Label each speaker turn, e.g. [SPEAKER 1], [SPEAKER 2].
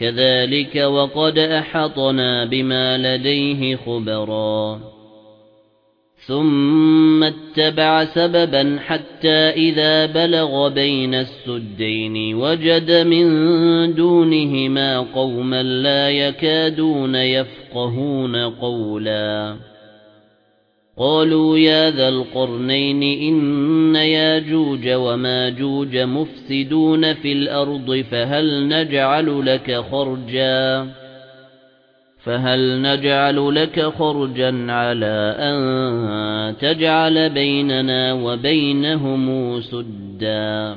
[SPEAKER 1] كَذَلِكَ وَقَدْ أَحَطْنَا بِمَا لَدَيْهِ خُبْرًا. ثُمَّ اتَّبَعَ سَبَبًا حَتَّى إِذَا بَلَغَ بَيْنَ السُّدَّيْنِ وَجَدَ مِن دُونِهِمَا قَوْمًا لَّا يَكَادُونَ يَفْقَهُونَ قَوْلًا. قالوا يا ذا القرنين إن ياجوج وماجوج مفسدون في الأرض فهل نجعل لك خرجا فهل نجعل لك خرجا على أن تجعل بيننا وبينهم سدا